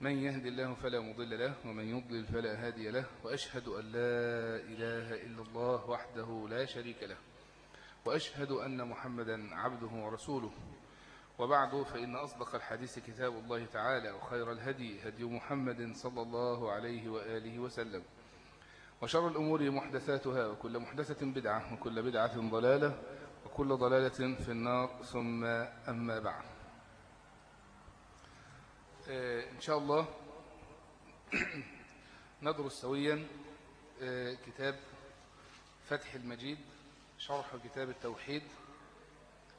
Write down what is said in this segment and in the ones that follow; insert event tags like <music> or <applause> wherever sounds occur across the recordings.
من يهدي الله فلا مضل له ومن يضلل فلا هادي له وأشهد أن لا إله إلا الله وحده لا شريك له وأشهد أن محمدا عبده ورسوله. وبعد فإن أصدق الحديث كتاب الله تعالى وخير الهدي هدي محمد صلى الله عليه وآله وسلم. وشر الأمور محدثاتها وكل محدثة بدعة وكل بدعة ضلالة وكل ضلالة في النار ثم أما بعد. إن شاء الله <clears throat> ندرس سويا آه، كتاب فتح المجيد شرح كتاب التوحيد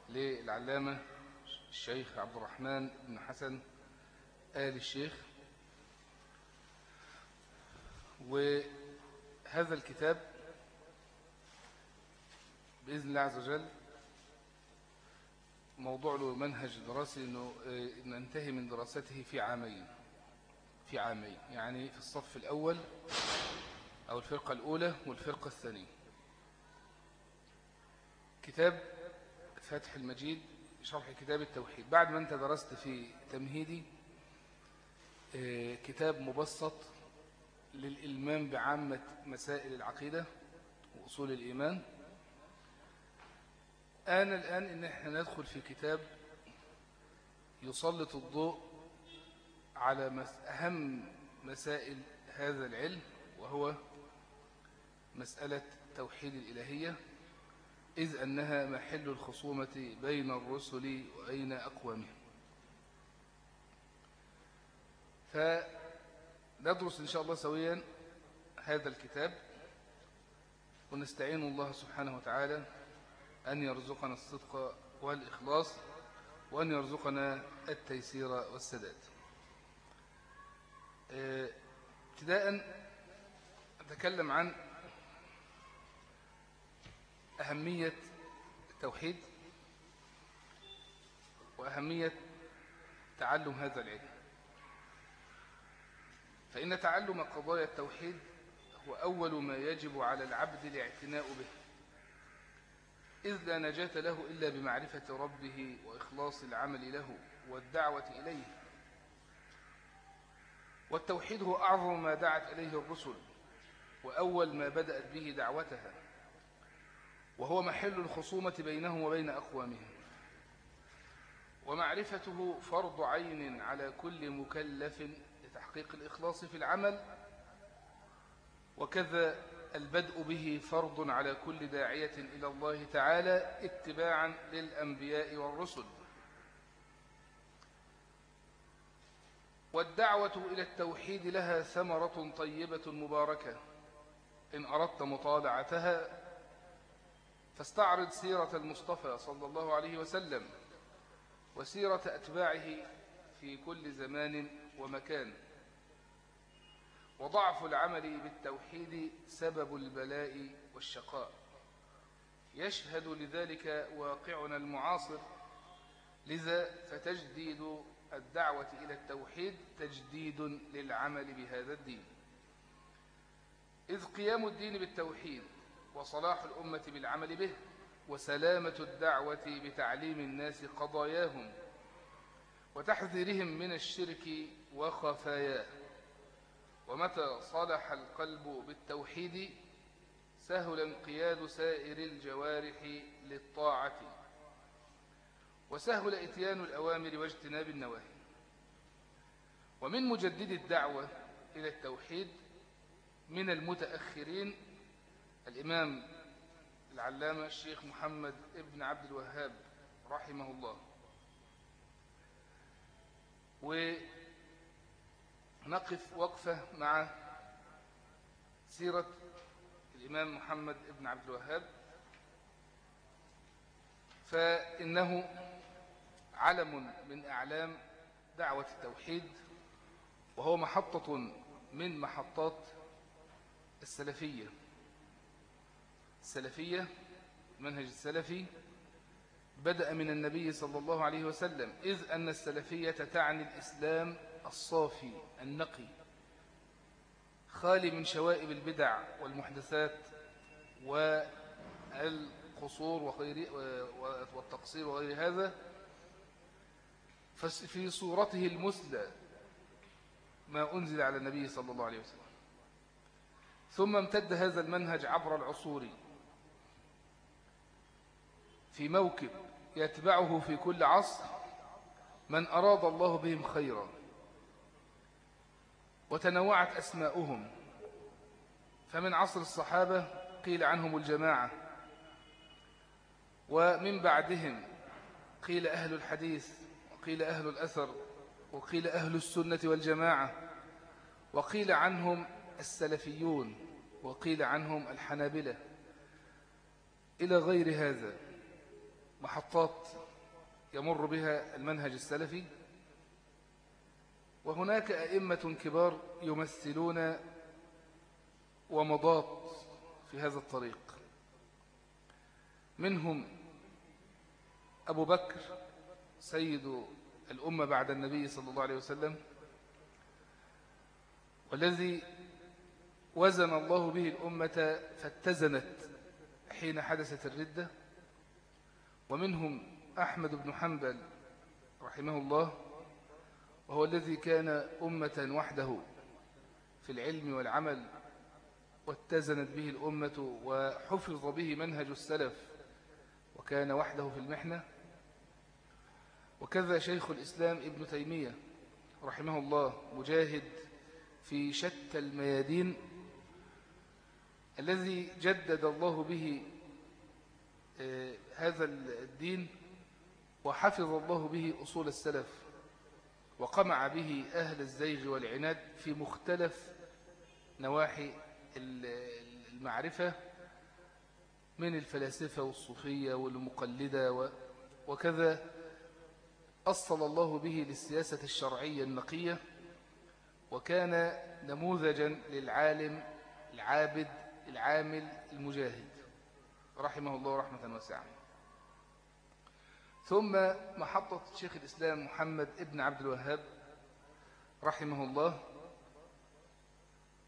للعلامة الشيخ عبد الرحمن بن حسن آل الشيخ. وهذا الكتاب بإذن الله عز وجل موضوع له منهج دراسي إنه ننتهي من دراسته في عامين. في عامين. يعني في الصف الأول أو الفرقة الأولى والفرقة الثانية. كتاب فتح المجيد شرح كتاب التوحيد. بعد ما أنت درست في تمهيدي كتاب مبسط للإلمام بعامة مسائل العقيدة وأصول الإيمان. آن الآن إن إحنا ندخل في كتاب يسلط الضوء على أهم مسائل هذا العلم وهو مسألة توحيد الإلهية إذ أنها محل الخصومة بين الرسل وبين أقوامهم فندرس إن شاء الله سويا هذا الكتاب ونستعين الله سبحانه وتعالى أن يرزقنا الصدق والإخلاص وأن يرزقنا التيسير والسداد. ابتداء أتكلم عن أهمية التوحيد وأهمية تعلم هذا العلم. فإن تعلم قضايا التوحيد هو أول ما يجب على العبد الاعتناء به. إذ لا نجاة له إلا بمعرفة ربه وإخلاص العمل له والدعوة إليه. والتوحيد هو أعظم ما دعت إليه الرسل وأول ما بدأت به دعوتها وهو محل الخصومة بينهم وبين أقوامهم. ومعرفته فرض عين على كل مكلف لتحقيق الإخلاص في العمل. وكذا البدء به فرض على كل داعية إلى الله تعالى اتباعا للأنبياء والرسل. والدعوة إلى التوحيد لها ثمرة طيبة مباركة. إن أردت مطالعتها فاستعرض سيرة المصطفى صلى الله عليه وسلم وسيرة أتباعه في كل زمان ومكان. وضعف العمل بالتوحيد سبب البلاء والشقاء. يشهد لذلك واقعنا المعاصر لذا فتجديد الدعوة إلى التوحيد تجديد للعمل بهذا الدين. إذ قيام الدين بالتوحيد وصلاح الأمة بالعمل به وسلامة الدعوة بتعليم الناس قضاياهم وتحذيرهم من الشرك وخفاياه. ومتى صلح القلب بالتوحيد سهل انقياد سائر الجوارح للطاعة وسهل إتيان الأوامر واجتناب النواهي. ومن مجدد الدعوة إلى التوحيد من المتأخرين الإمام العلامة الشيخ محمد ابن عبد الوهاب رحمه الله. ونقف وقفة مع سيرة الإمام محمد ابن عبد الوهاب. فإنه علم من أعلام دعوة التوحيد وهو محطة من محطات السلفية. السلفية منهج السلفي بدأ من النبي صلى الله عليه وسلم. إذ أن السلفية تعني الإسلام الصافي النقي خالي من شوائب البدع والمحدثات والقصور وغير والتقصير وغير هذا في صورته المثلى ما أنزل على النبي صلى الله عليه وسلم. ثم امتد هذا المنهج عبر العصور في موكب يتبعه في كل عصر من أراد الله بهم خيرا. وتنوعت أسماؤهم. فمن عصر الصحابة قيل عنهم الجماعة. ومن بعدهم قيل أهل الحديث وقيل أهل الأثر وقيل أهل السنة والجماعة وقيل عنهم السلفيون وقيل عنهم الحنابلة. إلى غير هذا محطات يمر بها المنهج السلفي وهناك أئمة كبار يمثلون ومضات في هذا الطريق. منهم أبو بكر سيد الأمة بعد النبي صلى الله عليه وسلم والذي وزن الله به الأمة فاتزنت حين حدثت الردة. ومنهم أحمد بن حنبل رحمه الله وهو الذي كان أمة وحده في العلم والعمل واتزنت به الأمة وحفظ به منهج السلف وكان وحده في المحنة. وكذا شيخ الإسلام ابن تيمية رحمه الله مجاهد في شتى الميادين الذي جدد الله به آه، هذا الدين وحفظ الله به أصول السلف. وقمع به أهل الزيغ والعناد في مختلف نواحي المعرفة من الفلاسفة والصوفية والمقلدة وكذا أصل الله به للسياسة الشرعية النقية وكان نموذجا للعالم العابد العامل المجاهد. رحمه الله رحمة واسعة. ثم محطة شيخ الإسلام محمد ابن عبد الوهاب رحمه الله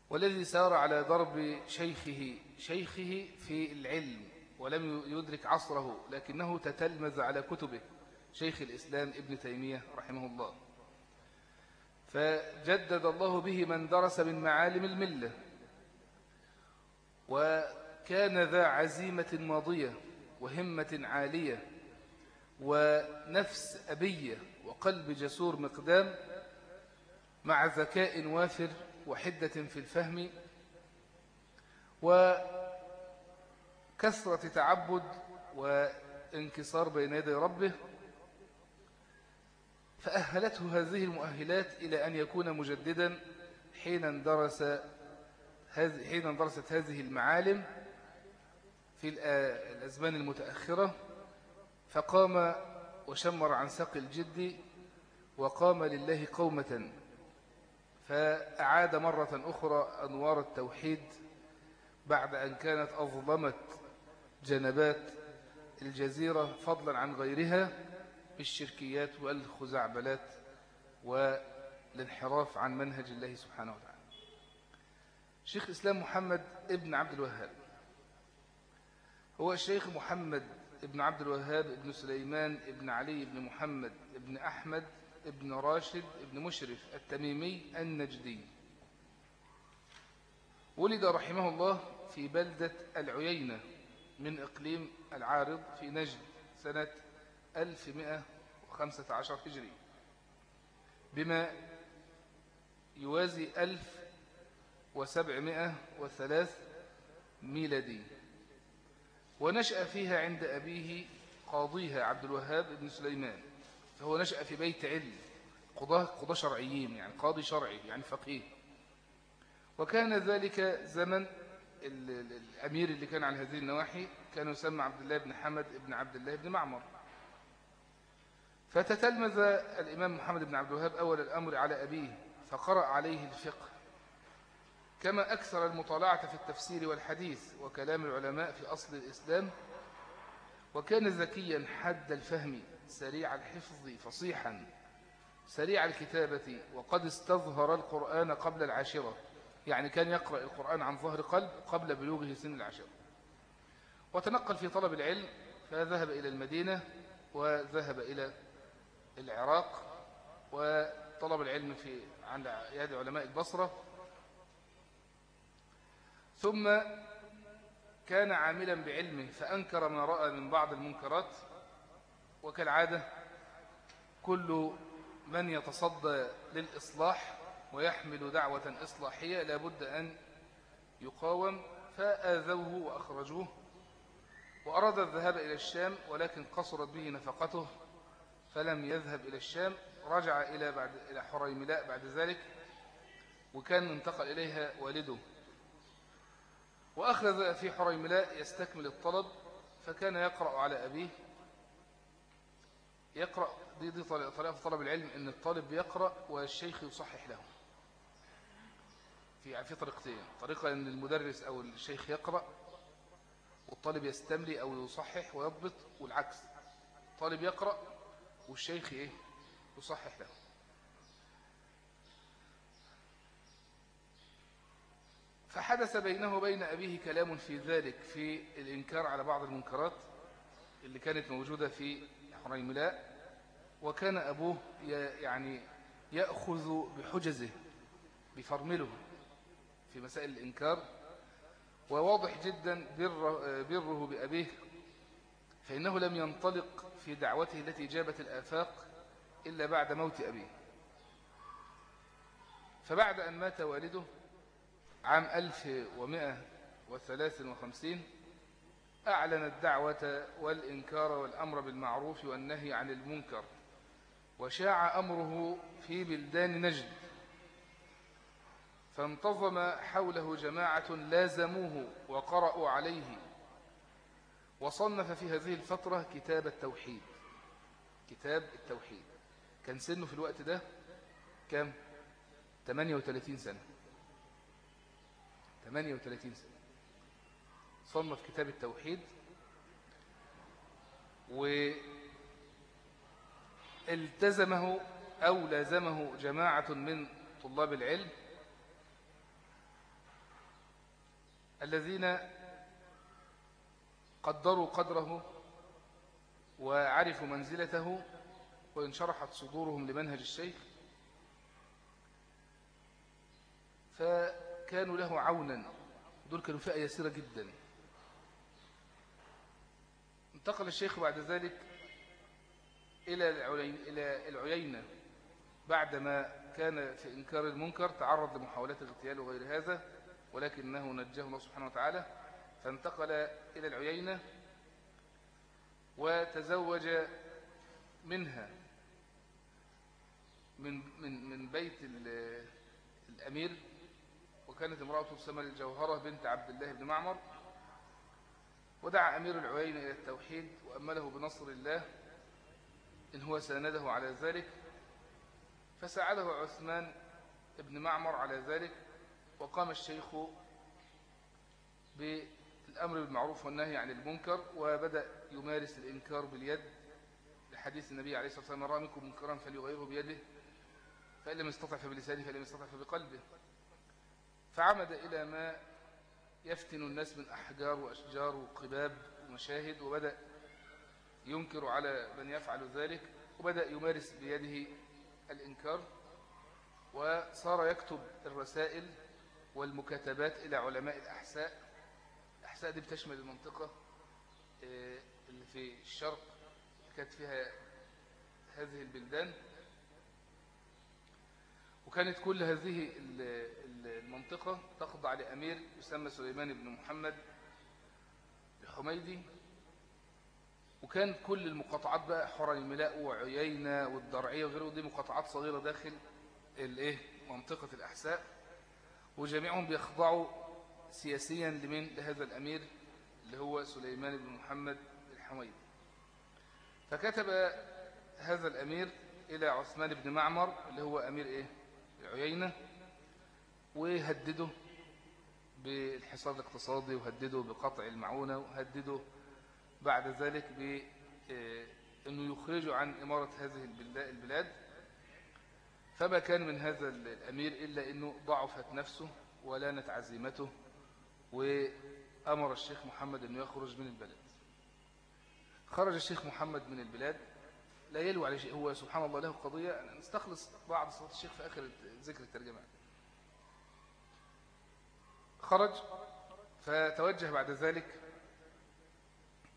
والذي سار على ضرب شيخه شيخه في العلم ولم يدرك عصره لكنه تتلمذ على كتبه شيخ الإسلام ابن تيمية رحمه الله. فجدد الله به من درس من معالم الملة وكان ذا عزيمة ماضية وهمة عالية ونفس أبية وقلب جسور مقدام مع ذكاء وافر وحدة في الفهم وكثرة تعبد وانكسار بين يدي ربه فأهلته هذه المؤهلات إلى أن يكون مجددا حين اندرس حين اندرست هذه المعالم في الأزمان المتأخرة. فقام وشمر عن ساق الجد وقام لله قومة فأعاد مرة أخرى أنوار التوحيد بعد أن كانت أظلمت جنبات الجزيرة فضلا عن غيرها بالشركيات والخزعبلات والانحراف عن منهج الله سبحانه وتعالى. شيخ الإسلام محمد ابن عبد الوهاب هو الشيخ محمد ابن عبد الوهاب ابن سليمان ابن علي ابن محمد ابن أحمد ابن راشد ابن مشرف التميمي النجدي. ولد رحمه الله في بلدة العيينة من إقليم العارض في نجد سنة 1115 هجري بما يوازي 1703 ميلادي. ونشأ فيها عند أبيه قاضيها عبد الوهاب بن سليمان فهو نشأ في بيت علم قضاة, قضاة شرعيين يعني قاضي شرعي يعني فقيه. وكان ذلك زمن الأمير اللي كان على هذه النواحي كان يسمى عبد الله بن حمد بن عبد الله بن معمر. فتتلمذ الإمام محمد بن عبد الوهاب أول الأمر على أبيه فقرأ عليه الفقه. كما أكثر المطالعة في التفسير والحديث وكلام العلماء في أصل الإسلام وكان ذكيا حد الفهم سريع الحفظ فصيحا سريع الكتابة وقد استظهر القرآن قبل العاشرة يعني كان يقرأ القرآن عن ظهر قلب قبل بلوغه سن العاشرة. وتنقل في طلب العلم فذهب إلى المدينة وذهب إلى العراق وطلب العلم في عند يد علماء البصرة ثم كان عاملا بعلمه فأنكر ما رأى من بعض المنكرات. وكالعادة كل من يتصدى للإصلاح ويحمل دعوة إصلاحية لابد أن يقاوم فآذوه وأخرجوه. وأراد الذهاب إلى الشام ولكن قصرت به نفقته فلم يذهب إلى الشام. رجع إلى بعد إلى حريملاء بعد ذلك وكان انتقل إليها والده. وأخذ في حريملاء يستكمل الطلب فكان يقرأ على أبيه. يقرأ دي, دي طريقة في طلب العلم أن الطالب يقرأ والشيخ يصحح له. في في طريقتين طريقة أن المدرس أو الشيخ يقرأ والطالب يستملي أو يصحح ويضبط والعكس الطالب يقرأ والشيخ إيه؟ يصحح له. فحدث بينه وبين أبيه كلام في ذلك في الإنكار على بعض المنكرات اللي كانت موجودة في حريملاء وكان أبوه يعني يأخذ بحجزه بفرمله في مسائل الإنكار. وواضح جدا بر بره بأبيه فإنه لم ينطلق في دعوته التي جابت الآفاق إلا بعد موت أبيه. فبعد أن مات والده عام 1153 أعلن الدعوة والإنكار والأمر بالمعروف والنهي عن المنكر وشاع أمره في بلدان نجد فانتظم حوله جماعة لازموه وقرأوا عليه وصنف في هذه الفترة كتاب التوحيد. كتاب التوحيد. كان سنه في الوقت ده كم 38 سنة. 38 سنة. صنف كتاب التوحيد والتزمه أو لازمه جماعة من طلاب العلم الذين قدروا قدره وعرفوا منزلته وانشرحت صدورهم لمنهج الشيخ. فكانوا له عونا. دول كانوا فئة يسيرة جدا. انتقل الشيخ بعد ذلك إلى إلى العيينة. بعدما كان في إنكار المنكر تعرض لمحاولات اغتيال وغير هذا ولكنه نجاه الله سبحانه وتعالى فانتقل إلى العيينة وتزوج منها. من من من بيت الأمير وكانت امرأته تسمى الجوهرة بنت عبد الله بن معمر ودعا أمير العيين إلى التوحيد وأمله بنصر الله إن هو سانده على ذلك. فساعده عثمان بن معمر على ذلك وقام الشيخ بالأمر بالمعروف والنهي عن المنكر وبدأ يمارس الإنكار باليد لحديث النبي عليه الصلاة والسلام منكم منكرا فليغيره بيده فإن لم يستطع فبلسانه فإن لم يستطع فبقلبه. فعمد إلى ما يفتن الناس من أحجار وأشجار وقباب ومشاهد وبدأ ينكر على من يفعل ذلك وبدأ يمارس بيده الإنكار وصار يكتب الرسائل والمكاتبات إلى علماء الأحساء. الأحساء دي بتشمل المنطقة آه، اللي في الشرق كانت فيها هذه البلدان. وكانت كل هذه المنطقة تخضع لأمير يسمى سليمان بن محمد الحميدي وكان كل المقاطعات بقى حرى الملاء وعيينة والدرعية وغيره دي مقاطعات صغيرة داخل الإيه؟ منطقة الأحساء. وجميعهم بيخضعوا سياسيا لمن لهذا الأمير اللي هو سليمان بن محمد الحميدي. فكتب هذا الأمير إلى عثمان بن معمر اللي هو أمير إيه؟ العيينة. وهدده بالحصار الاقتصادي وهدده بقطع المعونة وهدده بعد ذلك بأنه يخرجه عن إمارة هذه البلاد. فما كان من هذا الأمير إلا أنه ضعفت نفسه ولانت عزيمته وأمر الشيخ محمد أنه يخرج من البلد. خرج الشيخ محمد من البلاد. لا يلو على شيء. هو سبحان الله له قضية. نستخلص بعض صفات الشيخ في آخر ذكر الترجمة. خرج فتوجه بعد ذلك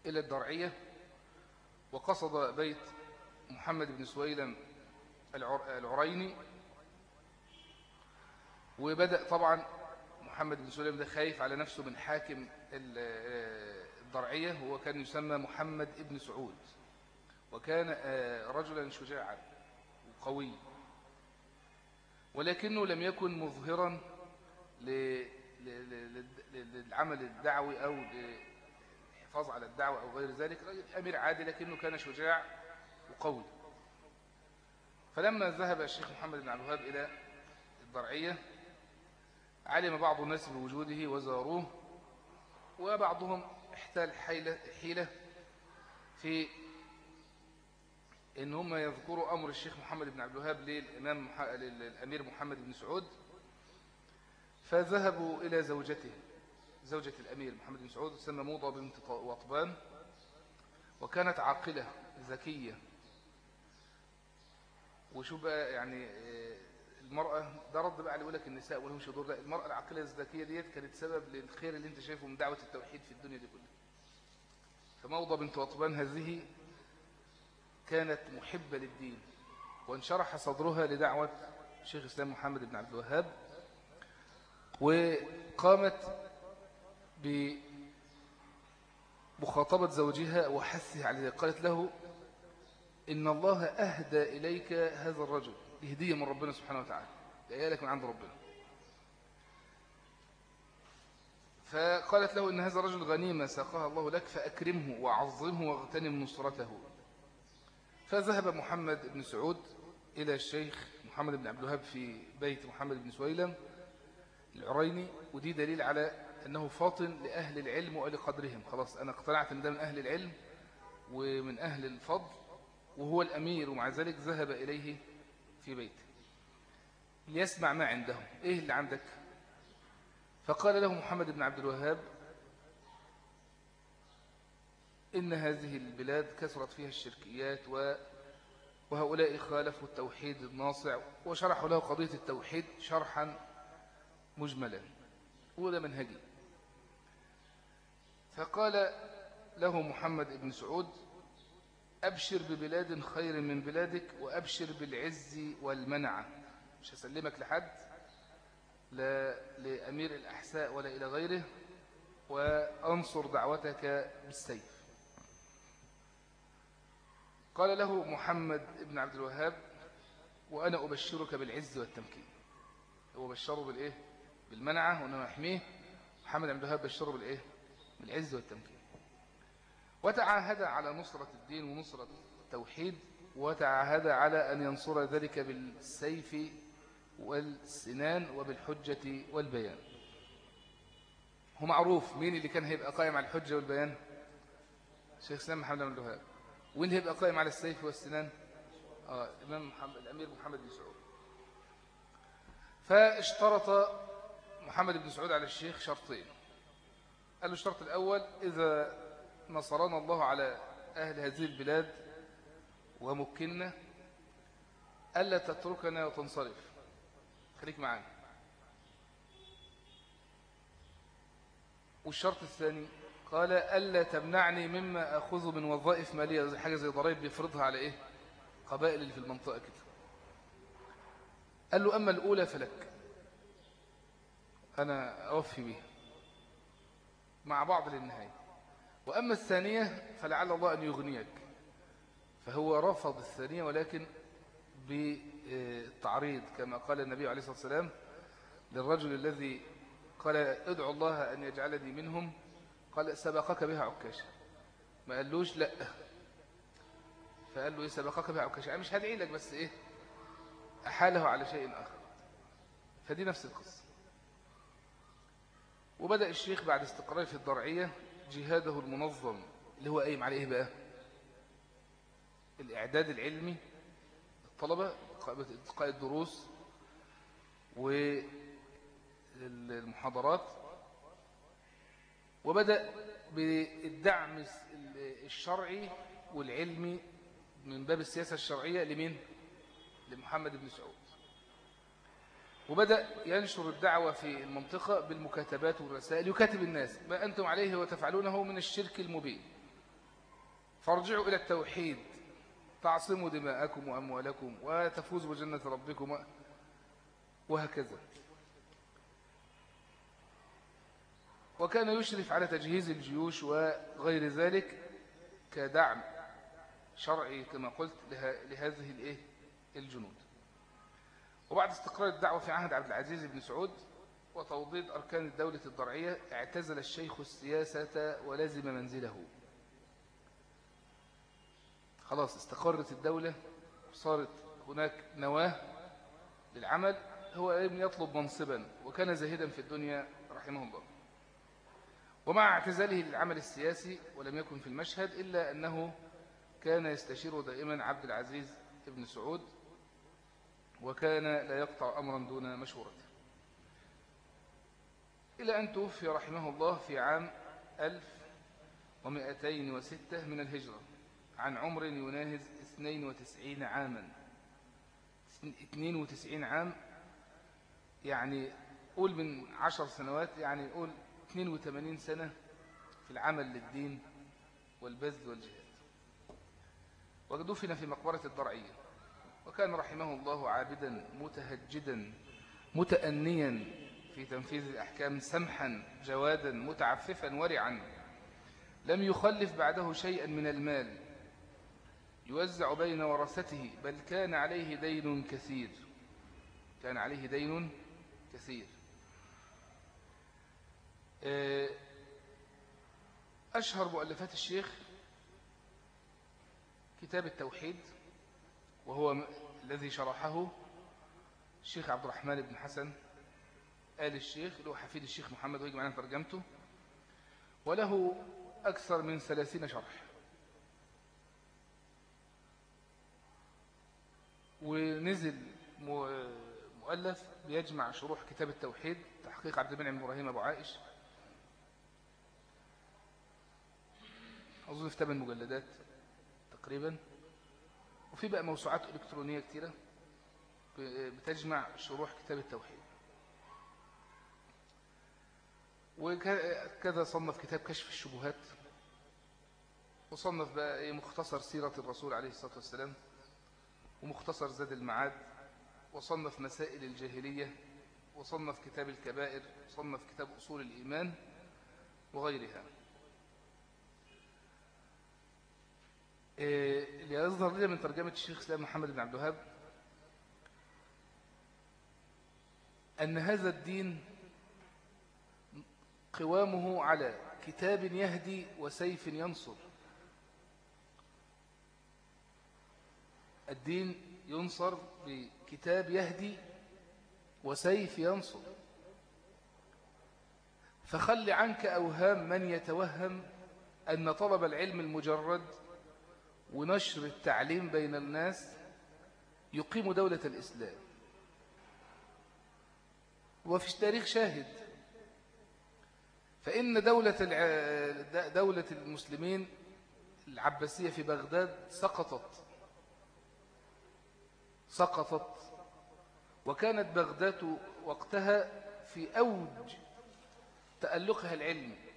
إلى الدرعية وقصد بيت محمد بن سويلم العريني. وبدأ طبعا محمد بن سويلم ده خايف على نفسه من حاكم الضرعية هو كان يسمى محمد بن سعود وكان آه، رجلا شجاعا وقوي ولكنه لم يكن مظهرا للعمل الدعوي أو للحفاظ على الدعوة أو غير ذلك رجل أمير عادي لكنه كان شجاع وقوي. فلما ذهب الشيخ محمد بن عبد الوهاب إلى الضرعية علم بعض الناس بوجوده وزاروه وبعضهم احتال حيلة, حيلة في إن هم يذكروا أمر الشيخ محمد بن عبد الوهاب للإمام للأمير محمد بن سعود. فذهبوا إلى زوجته زوجة الأمير محمد بن سعود تسمى موضة بنت وطبان وكانت عاقلة ذكية. وشو بقى يعني آه، المرأة ده رد بقى على لك النساء ولهم شدور لا المرأة العاقلة الذكية ديت كانت سبب للخير اللي انت شايفه من دعوة التوحيد في الدنيا دي كلها. فموضة بنت وطبان هذه كانت محبة للدين وانشرح صدرها لدعوة الشيخ الإسلام محمد بن عبد الوهاب. وقامت بمخاطبة زوجها وحثها عليه قالت له إن الله أهدى إليك هذا الرجل. هدية من ربنا سبحانه وتعالى. لك من عند ربنا. فقالت له إن هذا الرجل غنيمة ساقها الله لك فأكرمه وعظمه واغتنم نصرته. فذهب محمد بن سعود إلى الشيخ محمد بن عبد الوهاب في بيت محمد بن سويلم. العريني ودي دليل على أنه فاطن لأهل العلم ولقدرهم. خلاص أنا اقتنعت أن ده من أهل العلم ومن أهل الفضل وهو الأمير ومع ذلك ذهب إليه في بيته. ليسمع ما عندهم. إيه اللي عندك؟ فقال له محمد بن عبد الوهاب إن هذه البلاد كثرت فيها الشركيات و وهؤلاء خالفوا التوحيد الناصع وشرحوا له قضية التوحيد شرحا مجملا. وده منهجي. فقال له محمد بن سعود أبشر ببلاد خير من بلادك وأبشر بالعز والمنعة مش هسلمك لحد لا لأمير الأحساء ولا إلى غيره وأنصر دعوتك بالسيف. قال له محمد بن عبد الوهاب وأنا أبشرك بالعز والتمكين. هو بشره بالإيه؟ بالمنعة وأنه يحميه محمد عبد الوهاب بشره بالإيه؟ بالعز والتمكين. وتعاهد على نصرة الدين ونصرة التوحيد وتعاهد على أن ينصر ذلك بالسيف والسنان وبالحجة والبيان. هو معروف مين اللي كان هيبقى قائم على الحجة والبيان؟ شيخ سلام محمد بن الوهاب. وين هيبقى قائم على السيف والسنان؟ آه الإمام محمد الأمير محمد بن سعود. فاشترط محمد بن سعود على الشيخ شرطين. قال له الشرط الأول إذا نصرنا الله على أهل هذه البلاد ومكننا ألا تتركنا وتنصرف. خليك معانا. والشرط الثاني قال ألا تمنعني مما أخذ من وظائف مالية حاجة زي ضرائب بيفرضها على إيه؟ قبائل اللي في المنطقة كده. قال له أما الأولى فلك. أنا أوفي بها. مع بعض للنهاية. وأما الثانية فلعل الله أن يغنيك. فهو رفض الثانية ولكن بالتعريض كما قال النبي عليه الصلاة والسلام للرجل الذي قال ادعو الله أن يجعلني منهم. قال سبقك بها عكاشة. ما قالوش لا. فقال له إيه سبقك بها عكاشة؟ أنا مش هدعي لك بس إيه أحاله على شيء آخر. فدي نفس القصة. وبدأ الشيخ بعد استقرار في الضرعية جهاده المنظم اللي هو قايم عليه بقى. الإعداد العلمي الطلبة إلقاء الدروس والمحاضرات. وبدأ بالدعم الشرعي والعلمي من باب السياسة الشرعية لمين؟ لمحمد بن سعود. وبدأ ينشر الدعوة في المنطقة بالمكاتبات والرسائل يكاتب الناس ما أنتم عليه وتفعلونه من الشرك المبين. فارجعوا إلى التوحيد تعصموا دماءكم وأموالكم وتفوزوا بجنة ربكم وهكذا. وكان يشرف على تجهيز الجيوش وغير ذلك كدعم شرعي كما قلت لهذه الجنود. وبعد استقرار الدعوة في عهد عبد العزيز بن سعود وتوضيد أركان الدولة الضرعية اعتزل الشيخ السياسة ولزم منزله. خلاص استقرت الدولة وصارت هناك نواة للعمل. هو يطلب منصبا وكان زاهدا في الدنيا رحمه الله. ومع اعتزاله للعمل السياسي ولم يكن في المشهد إلا أنه كان يستشير دائما عبد العزيز بن سعود وكان لا يقطع أمرا دون مشورته إلى أن توفي رحمه الله في عام 1206 من الهجرة عن عمر يناهز 92 عاما. 92 عام يعني قول من عشر سنوات يعني قول 82 سنة في العمل للدين والبذل والجهاد. ودفن في مقبرة الضرعية وكان رحمه الله عابدا متهجدا متأنيا في تنفيذ الأحكام سمحا جوادا متعففا ورعا. لم يخلف بعده شيئا من المال. يوزع بين ورثته بل كان عليه دين كثير. كان عليه دين كثير. أشهر مؤلفات الشيخ كتاب التوحيد. وهو الذي شرحه الشيخ عبد الرحمن بن حسن آل الشيخ له حفيد الشيخ محمد ويجب معنا ترجمته. وله أكثر من ثلاثين شرح. ونزل مؤلف بيجمع شروح كتاب التوحيد تحقيق عبد المنعم إبراهيم أبو عائش. أظن في ثمان مجلدات تقريبا. وفي بقى موسوعات إلكترونية كتيرة بتجمع شروح كتاب التوحيد. وكذا صنف كتاب كشف الشبهات وصنف بقى إيه مختصر سيرة الرسول عليه الصلاة والسلام ومختصر زاد المعاد وصنف مسائل الجاهلية وصنف كتاب الكبائر وصنف كتاب أصول الإيمان وغيرها. اللي يظهر لي من ترجمة الشيخ سلام محمد بن عبد الوهاب أن هذا الدين قوامه على كتاب يهدي وسيف ينصر. الدين ينصر بكتاب يهدي وسيف ينصر. فخل عنك أوهام من يتوهم أن طلب العلم المجرد ونشر التعليم بين الناس يقيم دولة الإسلام. وفي تاريخ شاهد. فإن دولة دولة المسلمين العباسية في بغداد سقطت. سقطت. وكانت بغداد وقتها في أوج تألقها العلمي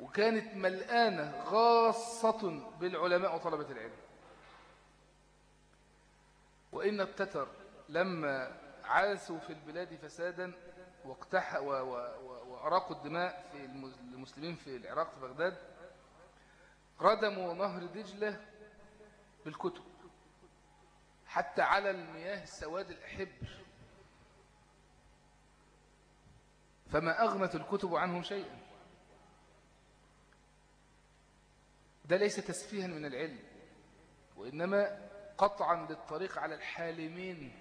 وكانت ملآنة غاصة بالعلماء وطلبة العلم. وإن التتر لما عاسوا في البلاد فسادا واقتح وأراقوا الدماء في المسلمين في العراق في بغداد ردموا نهر دجلة بالكتب حتى على المياه سواد الحبر. فما أغنت الكتب عنهم شيئا. ده ليس تسفيها من العلم وإنما قطعا للطريق على الحالمين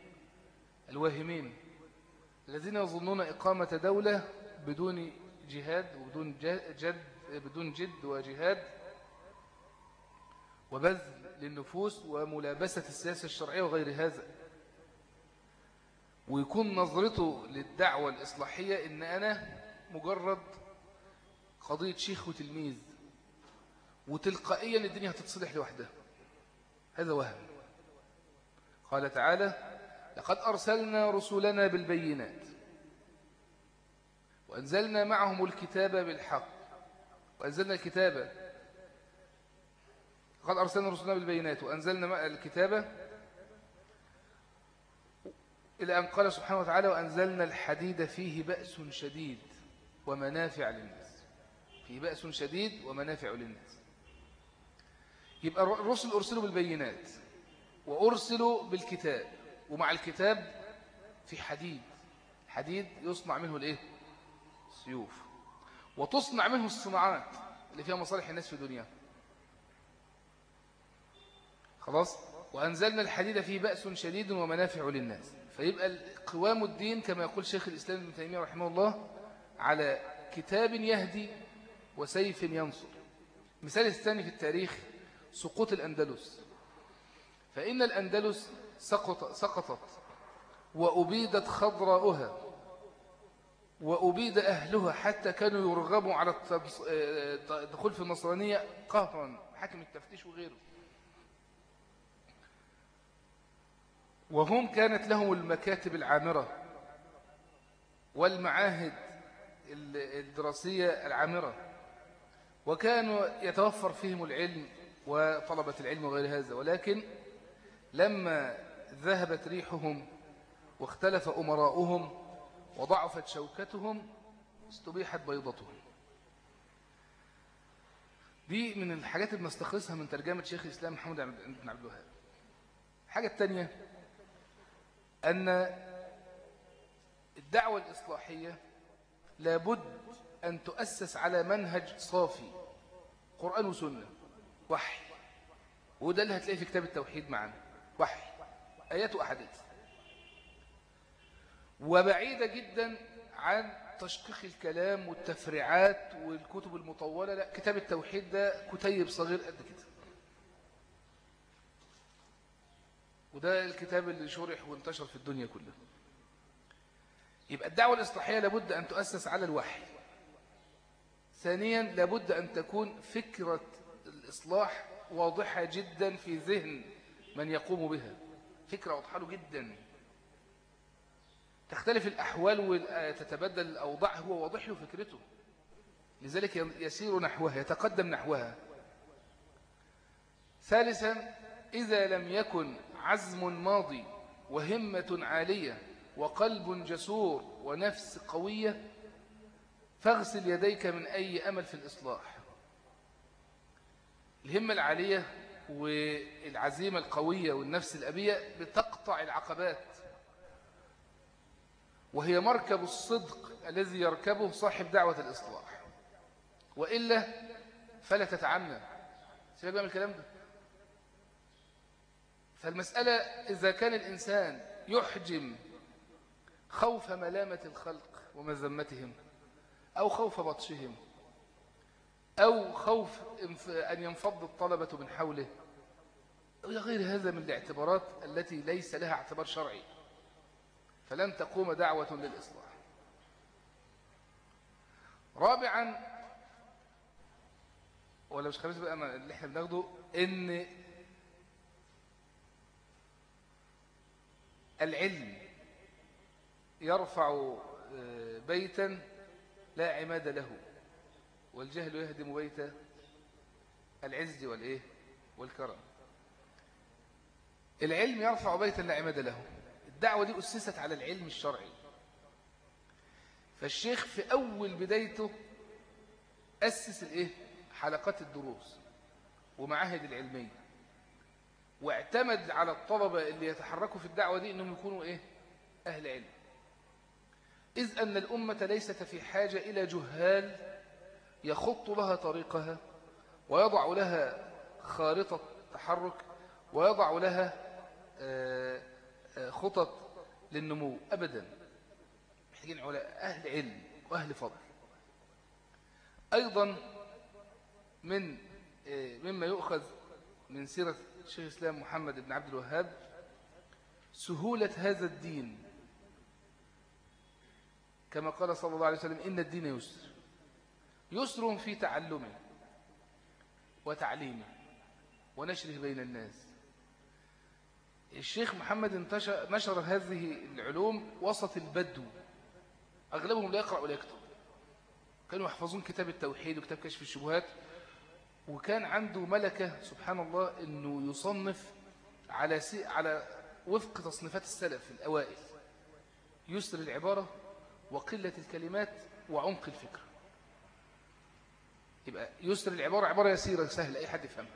الواهمين الذين يظنون إقامة دولة بدون جهاد وبدون جد بدون جد وجهاد وبذل للنفوس وملابسة السياسة الشرعية وغير هذا. ويكون نظرته للدعوة الإصلاحية إن أنا مجرد قضية شيخ وتلميذ. وتلقائيا الدنيا هتتصلح لوحدها. هذا وهم. قال تعالى لقد أرسلنا رسلنا بالبينات وأنزلنا معهم الكتاب بالحق. وأنزلنا الكتاب. قد أرسلنا رسلنا بالبينات وأنزلنا الكتاب. إلى أن قال سبحانه وتعالى وأنزلنا الحديد فيه بأس شديد ومنافع للناس. فيه بأس شديد ومنافع للناس. يبقى الرسل أرسلوا بالبينات وأرسلوا بالكتاب ومع الكتاب في حديد حديد يصنع منه الإيه؟ سيوف. وتصنع منه الصناعات اللي فيها مصالح الناس في الدنيا خلاص؟ وأنزلنا الحديد فيه بأس شديد ومنافع للناس. فيبقى قوام الدين كما يقول شيخ الإسلام ابن تيمية رحمه الله على كتاب يهدي وسيف ينصر. مثال الثاني في التاريخ سقوط الأندلس. فإن الأندلس سقط سقطت وأبيدت خضراؤها وأبيد أهلها حتى كانوا يرغبوا على الدخول في النصرانية قهرا. حكم التفتيش وغيره. وهم كانت لهم المكاتب العامرة والمعاهد الدراسية العامرة. وكانوا يتوفر فيهم العلم وطلبة العلم وغير هذا. ولكن لما ذهبت ريحهم واختلف أمراؤهم وضعفت شوكتهم استبيحت بيضتهم. دي من الحاجات اللي بنستخلصها من ترجمة شيخ الإسلام محمد بن عبد الوهاب. الحاجة الثانية أن الدعوة الإصلاحية لابد أن تؤسس على منهج صافي قرآن وسنة. وحي. وده اللي هتلاقيه في كتاب التوحيد معنا وحي. آيات وأحاديث. وبعيدة جدا عن تشقيق الكلام والتفريعات والكتب المطولة. لا كتاب التوحيد ده كتيب صغير قد كده. وده الكتاب اللي شرح وانتشر في الدنيا كلها. يبقى الدعوة الإصلاحية لابد أن تؤسس على الوحي. ثانيا لابد أن تكون فكرة الإصلاح واضحة جدا في ذهن من يقوم بها. فكرة واضحة له جدا. تختلف الأحوال وتتبدل الأوضاع هو واضح له فكرته. لذلك يسير نحوها يتقدم نحوها. ثالثا إذا لم يكن عزم ماضي وهمة عالية وقلب جسور ونفس قوية فاغسل يديك من أي أمل في الإصلاح. الهمة العالية والعزيمة القوية والنفس الأبية بتقطع العقبات. وهي مركب الصدق الذي يركبه صاحب دعوة الإصلاح. وإلا فلا تتعنى سيبقى من الكلام ده. فالمسألة إذا كان الإنسان يحجم خوف ملامة الخلق ومذمتهم أو خوف بطشهم أو خوف أن ينفض الطلبة من حوله. أو غير هذا من الاعتبارات التي ليس لها اعتبار شرعي. فلن تقوم دعوة للإصلاح. رابعا ولا مش خميس بقى اللي إحنا بناخده إن العلم يرفع آه، بيتا لا عماد له. والجهل يهدم بيت العز والإيه؟ والكرم. العلم يرفع بيتا لا عماد له. الدعوة دي أسست على العلم الشرعي. فالشيخ في أول بدايته أسس الإيه؟ حلقات الدروس ومعاهد العلمية. واعتمد على الطلبة اللي يتحركوا في الدعوة دي أنهم يكونوا إيه؟ أهل علم. إذ أن الأمة ليست في حاجة إلى جهال يخط لها طريقها ويضع لها خارطة تحرك ويضع لها آه، آه، خطط للنمو. أبدا. محتاجين أهل علم وأهل فضل. أيضا من آه، مما يؤخذ من سيرة شيخ الإسلام محمد بن عبد الوهاب سهولة هذا الدين. كما قال صلى الله عليه وسلم إن الدين يسر. يسر في تعلمه وتعليمه ونشره بين الناس. الشيخ محمد انتشر نشر هذه العلوم وسط البدو. أغلبهم لا يقرأ ولا يكتب. كانوا يحفظون كتاب التوحيد وكتاب كشف الشبهات. وكان عنده ملكة سبحان الله أنه يصنف على سي على وفق تصنيفات السلف الأوائل. يسر العبارة وقلة الكلمات وعمق الفكرة يبقى يسر العبارة عبارة يسيرة سهلة أي حد يفهمها.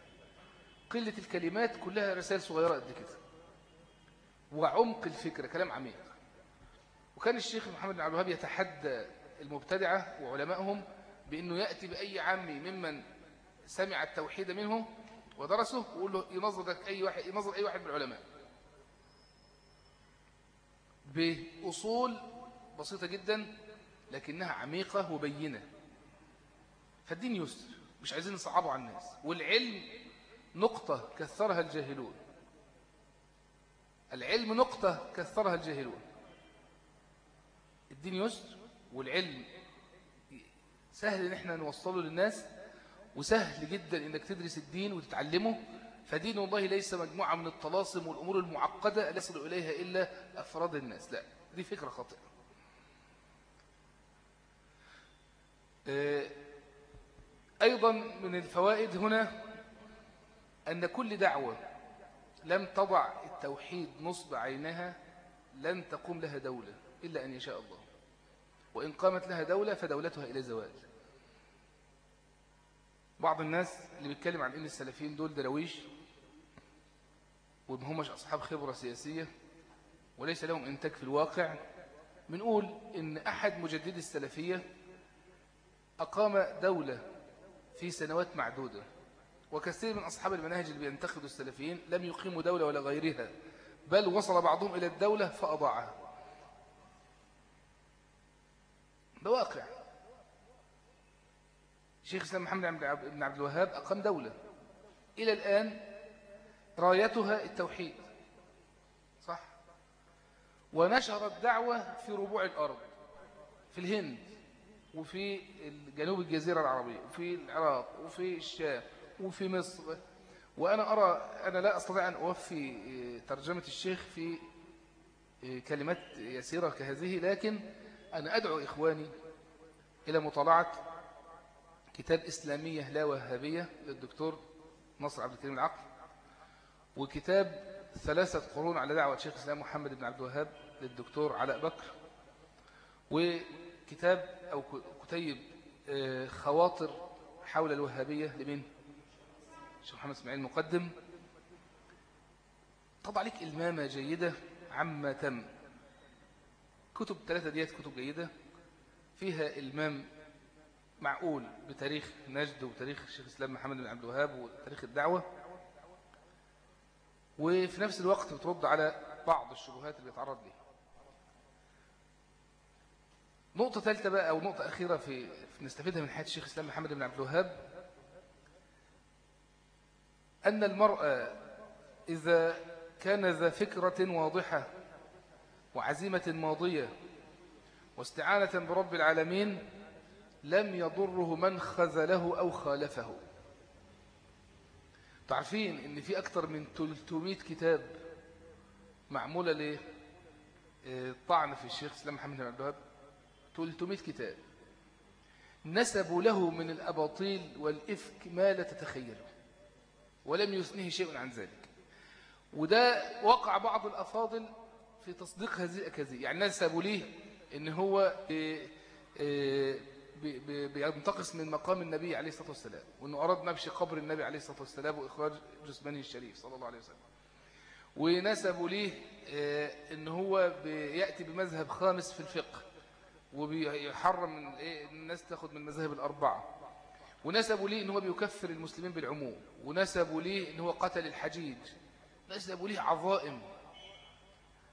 قلة الكلمات كلها رسائل صغيرة قد كده. وعمق الفكرة كلام عميق. وكان الشيخ محمد بن عبد الوهاب يتحدى المبتدعة وعلمائهم بأنه يأتي بأي عامي ممن سمع التوحيد منه ودرسه ويقول له ينظر لك أي واحد ينظر أي واحد من العلماء؟ بأصول بسيطة جدا لكنها عميقة وبينة. فالدين يسر مش عايزين نصعبه على الناس. والعلم نقطة كثرها الجاهلون. العلم نقطة كثرها الجاهلون. الدين يسر والعلم سهل إن إحنا نوصله للناس وسهل جدا إنك تدرس الدين وتتعلمه. فدين الله ليس مجموعة من الطلاسم والأمور المعقدة لا يصل إليها إلا أفراد الناس. لا دي فكرة خاطئة. آه، أيضا من الفوائد هنا أن كل دعوة لم تضع التوحيد نصب عينها لن تقوم لها دولة إلا أن يشاء الله. وإن قامت لها دولة فدولتها إلى زوال. بعض الناس اللي بيتكلم عن إن السلفيين دول درويش وما أصحاب خبرة سياسية وليس لهم إنتاج في الواقع بنقول إن أحد مجددي السلفية أقام دولة في سنوات معدودة. وكثير من أصحاب المناهج اللي بينتقدوا السلفيين لم يقيموا دولة ولا غيرها بل وصل بعضهم إلى الدولة فأضاعها. ده واقع. شيخ الإسلام محمد بن عبد الوهاب أقام دولة. إلى الآن رايتها التوحيد. صح؟ ونشر الدعوة في ربوع الأرض في الهند. وفي جنوب الجزيرة العربية وفي العراق وفي الشام وفي مصر. وأنا أرى أنا لا أستطيع أن أوفي ترجمة الشيخ في كلمات يسيرة كهذه لكن أنا أدعو إخواني إلى مطالعة كتاب إسلامية لا وهابية للدكتور نصر عبد الكريم العقل وكتاب ثلاثة قرون على دعوة شيخ الإسلام محمد بن عبد الوهاب للدكتور علاء بكر وكتاب أو كتيب آه، خواطر حول الوهابية لمن؟ شيخ محمد إسماعيل مقدم طبع لك إلمامة جيدة عما تم. كتب ثلاثة ديات كتب جيدة فيها إلمام معقول بتاريخ نجد وتاريخ الشيخ الإسلام محمد بن عبد الوهاب وتاريخ الدعوة. وفي نفس الوقت بترد على بعض الشبهات اللي بيتعرض لها نقطة ثالثة بقى أو نقطة أخيرة في نستفيدها من حياة الشيخ الإسلام محمد بن عبد الوهاب. أن المرأة إذا كان ذا فكرة واضحة وعزيمة ماضية واستعانة برب العالمين لم يضره من خذله أو خالفه. تعرفين إن في أكتر من 300 كتاب معمولة ليه طعن في الشيخ سلام محمد بن عبد الوهاب؟ 300 كتاب. نسبوا له من الأباطيل والإفك ما لا تتخيله ولم يثنيه شيء عن ذلك. وده وقع بعض الأفاضل في تصديق هذه الأكاذيب. يعني نسبوا ليه إن هو بينتقص من مقام النبي عليه الصلاة والسلام وأنه أراد نبش قبر النبي عليه الصلاة والسلام وإخراج جثمانه الشريف صلى الله عليه وسلم. ونسبوا ليه آه، أنه هو بيأتي بمذهب خامس في الفقه. وبيحرم إيه، الناس تاخد من المذاهب الأربعة. ونسبوا ليه أنه هو بيكفر المسلمين بالعموم. ونسبوا ليه أنه هو قتل الحجيج. نسبوا ليه عظائم.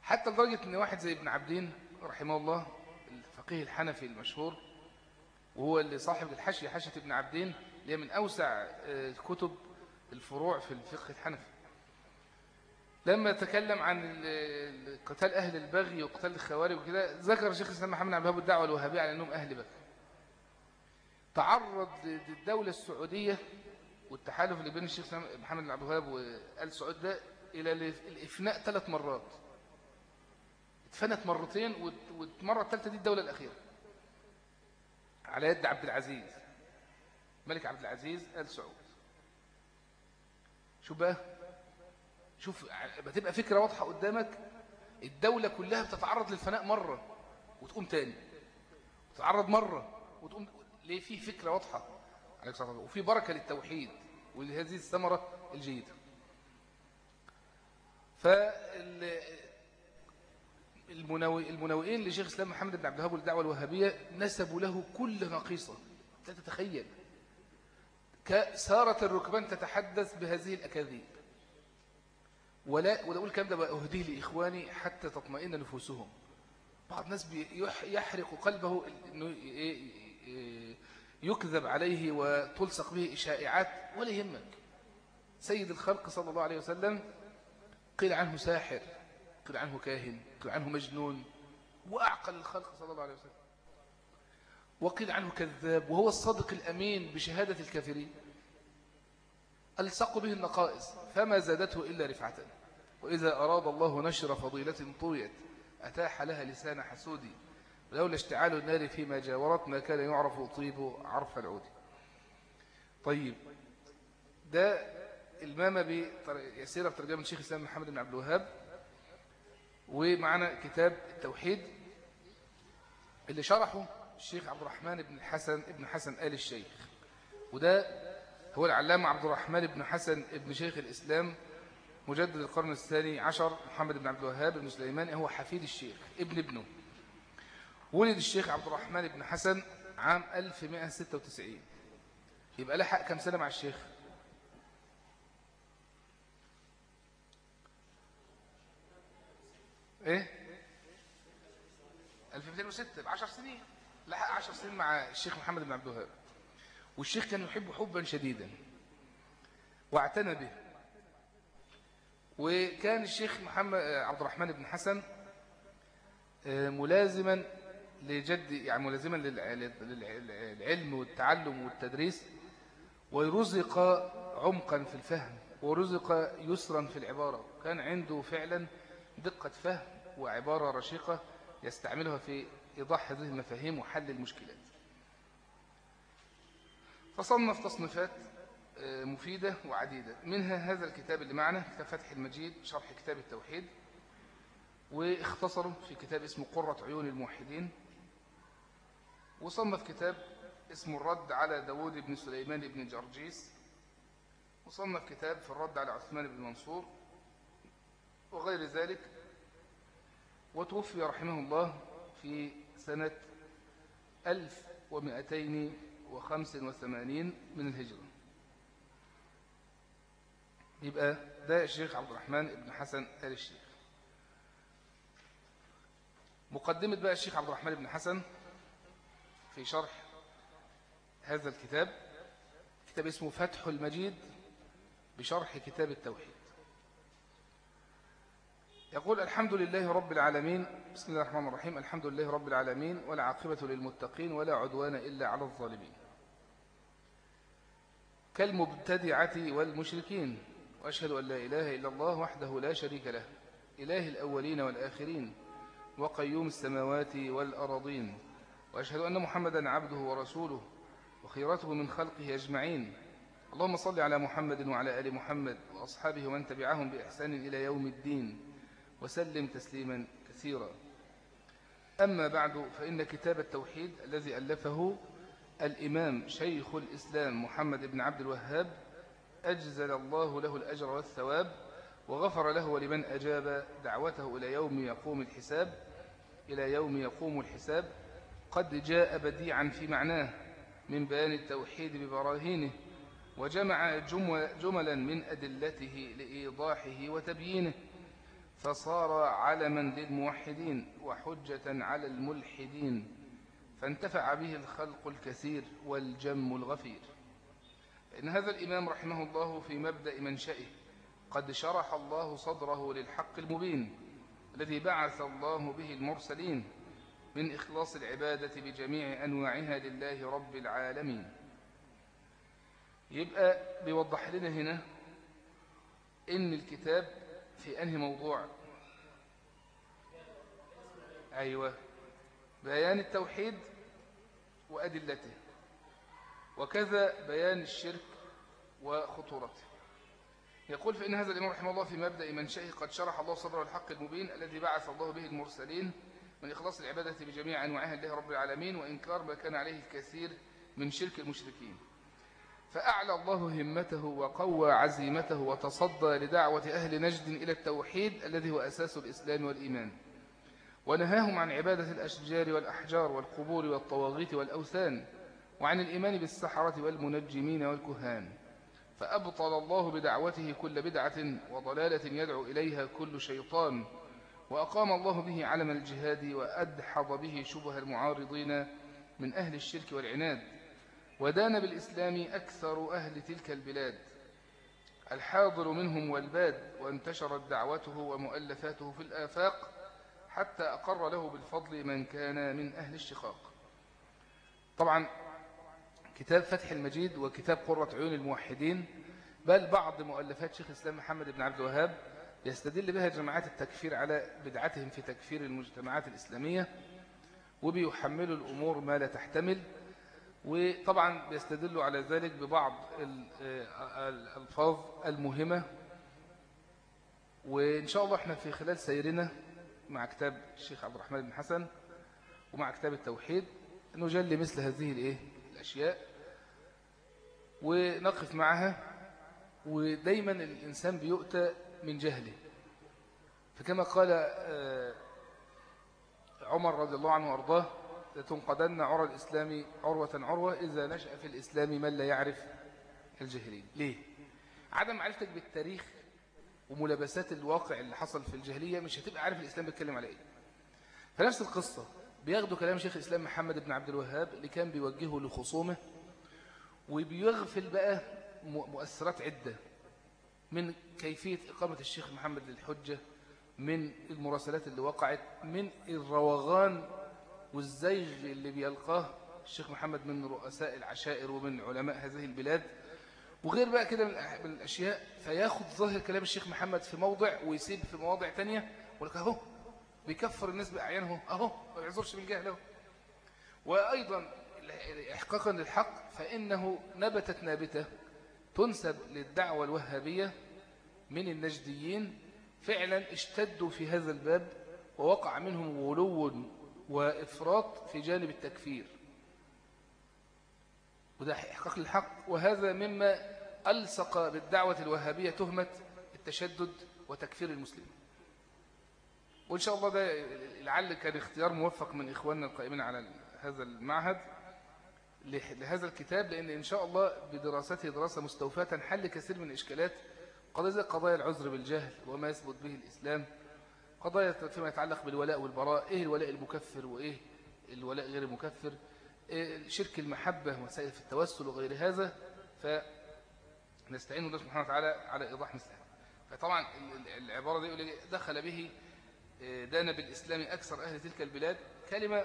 حتى لدرجة أن واحد زي ابن عبدين رحمه الله الفقيه الحنفي المشهور وهو اللي صاحب الحشية حشية ابن عبدين اللي من أوسع آه، كتب الفروع في الفقه الحنفي. لما تكلم عن قتال أهل البغي وقتال الخوارج وكده ذكر الشيخ الإسلام محمد عبد الدعوة الوهابية على أنهم أهل بغي. تعرض للدولة السعودية والتحالف اللي بين الشيخ محمد عبد الوهاب وآل سعود ده إلى الإفناء ثلاث مرات. اتفنت مرتين والمرة الثالثة دي الدولة الأخيرة. على يد عبد العزيز ملك عبد العزيز آل سعود. شوف بقى؟ شوف بتبقى فكرة واضحة قدامك الدولة كلها بتتعرض للفناء مرة وتقوم تاني. تتعرض مرة وتقوم ليه؟ في فكرة واضحة. عليك صلى الله وفي بركة للتوحيد ولهذه الثمرة الجيدة. فال المنوئين لشيخ الإسلام محمد بن عبد الوهاب والدعوة الوهابية نسبوا له كل نقيصة لا تتخيل. سارة الركبان تتحدث بهذه الأكاذيب. ولا ولا أقول الكلام ده بأهديه لإخواني حتى تطمئن نفوسهم. بعض الناس يحرق قلبه إنه يكذب عليه وتلصق به شائعات ولا يهمك. سيد الخلق صلى الله عليه وسلم قيل عنه ساحر قيل عنه كاهن قيل عنه مجنون وأعقل الخلق صلى الله عليه وسلم. وقيل عنه كذاب وهو الصادق الأمين بشهادة الكافرين. ألصق به النقائص فما زادته إلا رفعة. وإذا أراد الله نشر فضيلة طويت أتاح لها لسان حسودي. ولولا اشتعال النار فيما جاورت ما كان يعرف طيب عرف العود. طيب ده المامة بيسيرة بترجمة الشيخ الإسلام محمد بن عبد الوهاب ومعنا كتاب التوحيد اللي شرحه الشيخ عبد الرحمن بن الحسن ابن حسن آل الشيخ. وده هو العلامة عبد الرحمن بن حسن ابن شيخ الإسلام مجدد القرن الثاني عشر محمد بن عبد الوهاب بن سليمان هو حفيد الشيخ ابن ابنه. ولد الشيخ عبد الرحمن بن حسن عام 1196 يبقى لحق كم سنة مع الشيخ؟ إيه؟ 1206 ب 10 سنين. لحق 10 سنين مع الشيخ محمد بن عبد الوهاب. والشيخ كان يحبه حبا شديدا. واعتنى به. وكان الشيخ محمد عبد الرحمن بن حسن آه، ملازما لجد يعني ملازما للعلم والتعلم والتدريس ويرزق عمقا في الفهم ورزق يسرا في العبارة. كان عنده فعلا دقة فهم وعبارة رشيقة يستعملها في إيضاح هذه المفاهيم وحل المشكلات. فصنف تصنيفات آه، مفيدة وعديدة. منها هذا الكتاب اللي معنا كتاب فتح المجيد شرح كتاب التوحيد واختصره في كتاب اسمه قرة عيون الموحدين. وصنف كتاب اسمه الرد على داود بن سليمان بن جرجيس. وصنف كتاب في الرد على عثمان بن منصور وغير ذلك. وتوفي رحمه الله في سنة 1285 من الهجرة. يبقى ده الشيخ عبد الرحمن بن حسن آل الشيخ. مقدمة بقى الشيخ عبد الرحمن بن حسن في شرح هذا الكتاب. كتاب اسمه فتح المجيد بشرح كتاب التوحيد. يقول الحمد لله رب العالمين بسم الله الرحمن الرحيم الحمد لله رب العالمين ولا عاقبة للمتقين ولا عدوان إلا على الظالمين. كالمبتدعة والمشركين. وأشهد أن لا إله إلا الله وحده لا شريك له إله الأولين والآخرين وقيوم السماوات والأراضين وأشهد أن محمدا عبده ورسوله وخيرته من خلقه أجمعين. اللهم صل على محمد وعلى آل محمد وأصحابه ومن تبعهم بإحسان إلى يوم الدين وسلم تسليما كثيرا. أما بعد فإن كتاب التوحيد الذي ألفه الإمام شيخ الإسلام محمد بن عبد الوهاب أجزل الله له الأجر والثواب وغفر له ولمن أجاب دعوته إلى يوم يقوم الحساب إلى يوم يقوم الحساب. قد جاء بديعا في معناه من بيان التوحيد ببراهينه وجمع جملا من أدلته لإيضاحه وتبيينه فصار علما للموحدين وحجة على الملحدين فانتفع به الخلق الكثير والجم الغفير. إن هذا الإمام رحمه الله في مبدأ منشئه قد شرح الله صدره للحق المبين الذي بعث الله به المرسلين من إخلاص العبادة بجميع أنواعها لله رب العالمين. يبقى بيوضح لنا هنا إن الكتاب في أنهي موضوع؟ أيوة بيان التوحيد وأدلته. وكذا بيان الشرك وخطورته. يقول فإن هذا الإمام رحمه الله في مبدأ منشأه قد شرح الله صدر الحق المبين الذي بعث الله به المرسلين من إخلاص العبادة بجميع أنواعها لله رب العالمين وإنكار ما كان عليه الكثير من شرك المشركين. فأعلى الله همته وقوى عزيمته وتصدى لدعوة أهل نجد إلى التوحيد الذي هو أساس الإسلام والإيمان. ونهاهم عن عبادة الأشجار والأحجار والقبور والطواغيت والأوثان وعن الإيمان بالسحرة والمنجمين والكهان. فأبطل الله بدعوته كل بدعة وضلالة يدعو إليها كل شيطان وأقام الله به علم الجهاد وأدحض به شبه المعارضين من أهل الشرك والعناد ودان بالإسلام أكثر أهل تلك البلاد. الحاضر منهم والباد وانتشرت دعوته ومؤلفاته في الآفاق حتى أقر له بالفضل من كان من أهل الشقاق. طبعا كتاب فتح المجيد وكتاب قرة عيون الموحدين بل بعض مؤلفات شيخ الإسلام محمد بن عبد الوهاب يستدل بها جماعات التكفير على بدعتهم في تكفير المجتمعات الإسلامية وبيحملوا الأمور ما لا تحتمل وطبعا بيستدلوا على ذلك ببعض الألفاظ المهمة وإن شاء الله إحنا في خلال سيرنا مع كتاب الشيخ عبد الرحمن بن حسن ومع كتاب التوحيد نجلي مثل هذه الإيه؟ الأشياء. ونقف معها ودايما الإنسان بيؤتى من جهله. فكما قال آه، عمر رضي الله عنه وأرضاه لتنقدن عرى الإسلام عروة عروة إذا نشأ في الإسلام من لا يعرف الجاهلين. ليه؟ عدم معرفتك بالتاريخ وملابسات الواقع اللي حصل في الجاهلية مش هتبقى عارف الإسلام بيتكلم على إيه. فنفس القصة بياخدوا كلام شيخ الإسلام محمد بن عبد الوهاب اللي كان بيوجهه لخصومه وبيغفل بقى مؤثرات عدة. من كيفية إقامة الشيخ محمد للحجة من المراسلات اللي وقعت من الروغان والزيغ اللي بيلقاه الشيخ محمد من رؤساء العشائر ومن علماء هذه البلاد. وغير بقى كده من الأشياء فياخد ظاهر كلام الشيخ محمد في موضع ويسيب في مواضع تانية. ولك أهو بيكفر الناس بأعيانه أهو ما يعذرش بالجهل أهو. وأيضا إحقاقا للحق فإنه نبتت نابتة تنسب للدعوة الوهابية من النجديين. فعلا اشتدوا في هذا الباب ووقع منهم غلو وإفراط في جانب التكفير. وده إحقاق للحق. وهذا مما ألصق بالدعوة الوهابية تهمة التشدد وتكفير المسلمين وإن شاء الله ده لعل كان اختيار موفق من إخواننا القائمين على هذا المعهد. لهذا الكتاب لأن إن شاء الله بدراسته دراسة مستوفاة تنحل كثير من الإشكالات قضايا العذر بالجهل وما يثبت به الإسلام قضايا فيما يتعلق بالولاء والبراء إيه الولاء المكفر وإيه الولاء غير المكفر؟ إيه شرك المحبة وسائل في التوسل وغير هذا؟ فنستعين الله سبحانه وتعالى على إيضاح مثلها فطبعا العبارة دي يقول دخل به إيه، دان بالإسلام أكثر أهل تلك البلاد. كلمة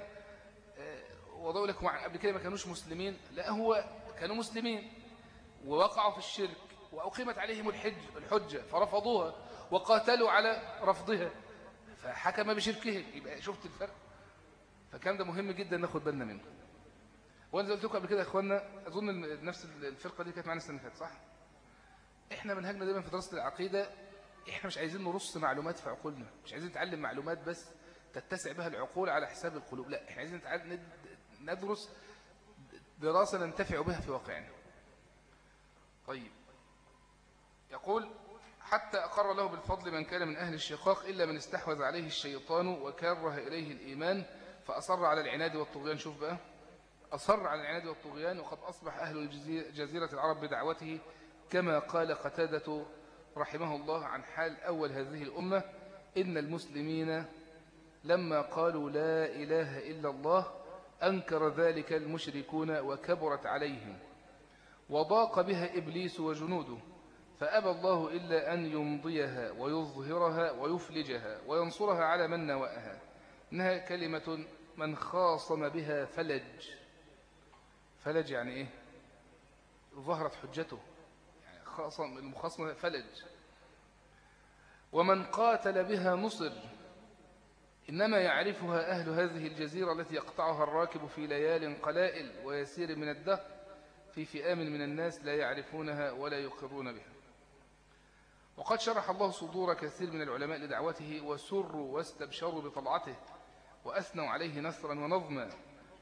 إيه، وضعوا لكم قبل كده ما كانوش مسلمين. لا هو كانوا مسلمين. ووقعوا في الشرك. وأقيمت عليهم الحج الحجة فرفضوها وقاتلوا على رفضها. فحكم بشركهم. يبقى شفت الفرق؟ فكان ده مهم جدا ناخد بالنا منه. وأنا قلت لكم قبل كده يا اخوانا أظن نفس الفرقة دي كانت معانا السنة اللي فاتت صح؟ إحنا منهجنا دايما في دراسة العقيدة إحنا مش عايزين نرص معلومات في عقولنا. مش عايزين نتعلم معلومات بس تتسع بها العقول على حساب القلوب. لا إحنا عايزين ندرس دراسة ننتفع بها في واقعنا. طيب. يقول حتى أقر له بالفضل من كان من أهل الشقاق إلا من استحوذ عليه الشيطان وكره إليه الإيمان فأصر على العناد والطغيان. شوف بقى. أصر على العناد والطغيان وقد أصبح أهل جزيرة العرب بدعوته كما قال قتادة رحمه الله عن حال أول هذه الأمة إن المسلمين لما قالوا لا إله إلا الله أنكر ذلك المشركون وكبرت عليهم وضاق بها إبليس وجنوده فأبى الله إلا أن يمضيها ويظهرها ويفلجها وينصرها على من نوأها. إنها كلمة من خاصم بها فلج. فلج يعني إيه؟ ظهرت حجته. يعني خاصة المخاصمة فلج. ومن قاتل بها نصر. إنما يعرفها أهل هذه الجزيرة التي يقطعها الراكب في ليال قلائل ويسير من الدهر في فئام من الناس لا يعرفونها ولا يقرون بها. وقد شرح الله صدور كثير من العلماء لدعوته وسروا واستبشروا بطلعته وأثنوا عليه نثرا ونظما.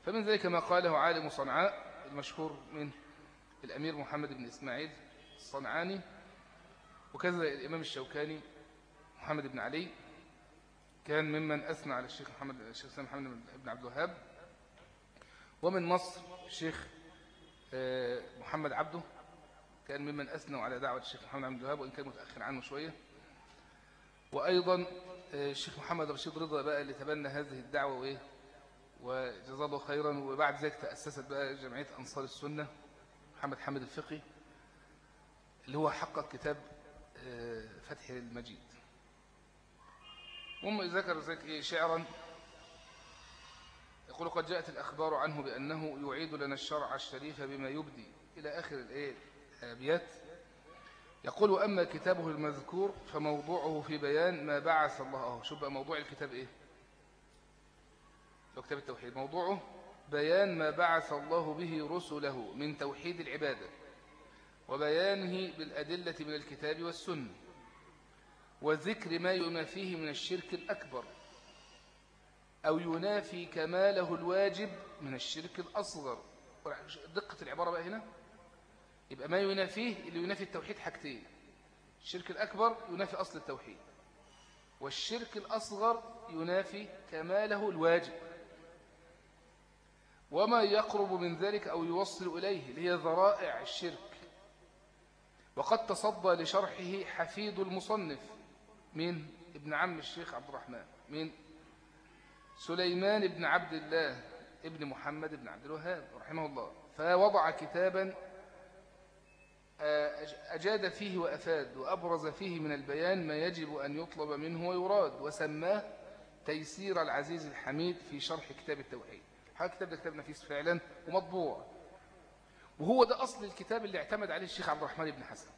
فمن ذلك ما قاله عالم صنعاء المشهور من الأمير محمد بن إسماعيل الصنعاني وكذا الإمام الشوكاني محمد بن علي كان ممن أثنى على الشيخ محمد الشيخ محمد بن عبد الوهاب. ومن مصر الشيخ آه، محمد عبده كان ممن أثنوا على دعوة الشيخ محمد عبد الوهاب وإن كان متأخر عنه شوية. وأيضا آه، الشيخ محمد رشيد رضا بقى اللي تبنى هذه الدعوة وإيه؟ وجزاه خيرا وبعد ذلك تأسست بقى جمعية أنصار السنة محمد حامد الفقي اللي هو حقق كتاب آه، فتح المجيد. وهم ذكر إيه شعرا. يقول قد جاءت الأخبار عنه بأنه يعيد لنا الشرع الشريف بما يبدي إلى آخر الأبيات. يقول وأما كتابه المذكور فموضوعه في بيان ما بعث الله. شوف بقى موضوع الكتاب إيه. لو كتاب التوحيد. موضوعه بيان ما بعث الله به رسله من توحيد العبادة وبيانه بالأدلة من الكتاب والسنة. وذكر ما ينافيه من الشرك الأكبر أو ينافي كماله الواجب من الشرك الأصغر. دقة العبارة بقى هنا. يبقى ما ينافيه اللي ينافي التوحيد حاجتين. الشرك الأكبر ينافي أصل التوحيد والشرك الأصغر ينافي كماله الواجب. وما يقرب من ذلك أو يوصل إليه اللي هي ذرائع الشرك. وقد تصدى لشرحه حفيد المصنف من ابن عم الشيخ عبد الرحمن. من سليمان بن عبد الله ابن محمد بن عبد الوهاب رحمه الله. فوضع كتابا آه، أجاد فيه وأفاد وأبرز فيه من البيان ما يجب أن يطلب منه ويراد وسماه تيسير العزيز الحميد في شرح كتاب التوحيد. هذا الكتاب ده كتاب نفيس فعلا ومطبوع. وهو ده أصل الكتاب اللي اعتمد عليه الشيخ عبد الرحمن بن حسن.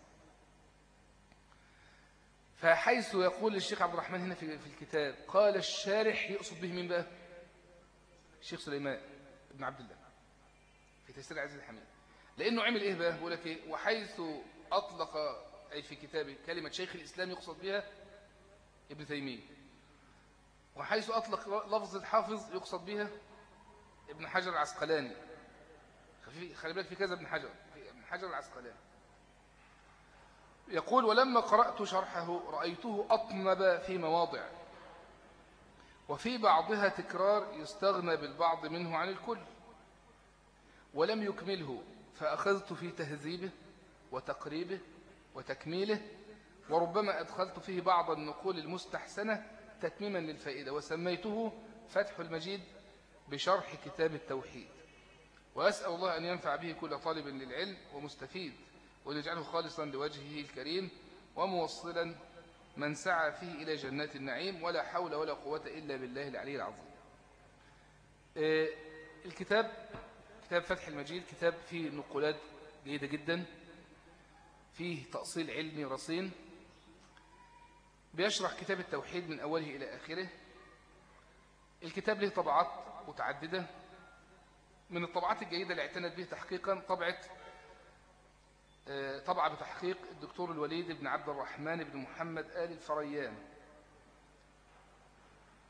فحيث يقول الشيخ عبد الرحمن هنا في الكتاب قال الشارح يقصد به من بقى الشيخ سليمان بن عبد الله. في تيسير العزيز الحميد. لأنه عمل إيه بقى؟ بقول لك إيه؟ وحيث أطلق أي في كتابه كلمة شيخ الإسلام يقصد بها ابن تيمية. وحيث أطلق لفظ الحافظ يقصد بها ابن حجر العسقلاني. خلي بالك في كذا ابن حجر. ابن حجر العسقلاني. يقول ولما قرأت شرحه رأيته أطنب في مواضع وفي بعضها تكرار يستغنى بالبعض منه عن الكل ولم يكمله فأخذت في تهذيبه وتقريبه وتكميله وربما أدخلت فيه بعض النقول المستحسنة تتميما للفائدة وسميته فتح المجيد بشرح كتاب التوحيد. وأسأل الله أن ينفع به كل طالب للعلم ومستفيد. ويجعله خالصا لوجهه الكريم وموصلا من سعى فيه إلى جنات النعيم ولا حول ولا قوة إلا بالله العلي العظيم. آه، الكتاب كتاب فتح المجيد كتاب فيه نقولات جيدة جدا فيه تأصيل علمي رصين بيشرح كتاب التوحيد من أوله إلى آخره. الكتاب له طبعات متعددة. من الطبعات الجيدة اللي اعتنت به تحقيقا طبعة طبعة بتحقيق الدكتور الوليد بن عبد الرحمن بن محمد آل الفريان.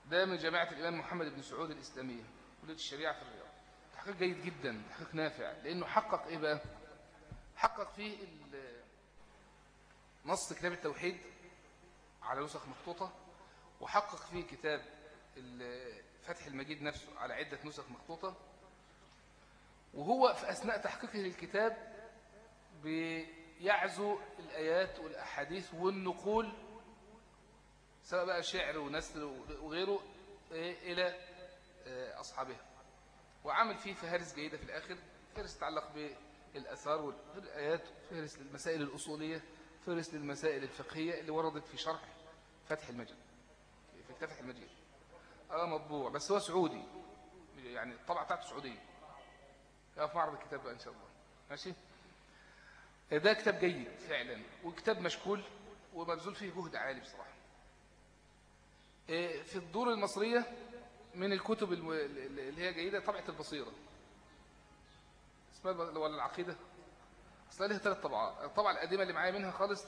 ده من جامعة الإمام محمد بن سعود الإسلامية كلية الشريعة في الرياض. تحقيق جيد جدا تحقيق نافع لأنه حقق إيه بقى؟ حقق فيه نص كتاب التوحيد على نسخ مخطوطة وحقق فيه كتاب فتح المجيد نفسه على عدة نسخ مخطوطة. وهو في أثناء تحقيقه للكتاب بيعزو الآيات والأحاديث والنقول سواء بقى شعر ونسل وغيره إيه، إلى آه، أصحابها. وعمل فيه فهرس جيدة في الآخر. فهرس تتعلق بالأثار والآيات فهرس للمسائل الأصولية فهرس للمسائل الفقهية اللي وردت في شرح فتح المجد في فتح المجيد آه مطبوع. بس هو سعودي. يعني الطبعة بتاعته سعودية. في معرض الكتاب بقى إن شاء الله. ماشي؟ ده كتاب جيد فعلا وكتاب مشكول ومبذول فيه جهد عالي بصراحة. إيه، في الدور المصرية من الكتب اللي هي جيدة طبعة البصيرة. اسمها ولا العقيدة. أصلا لها ثلاث طبعات. الطبعة القديمة اللي معايا منها خالص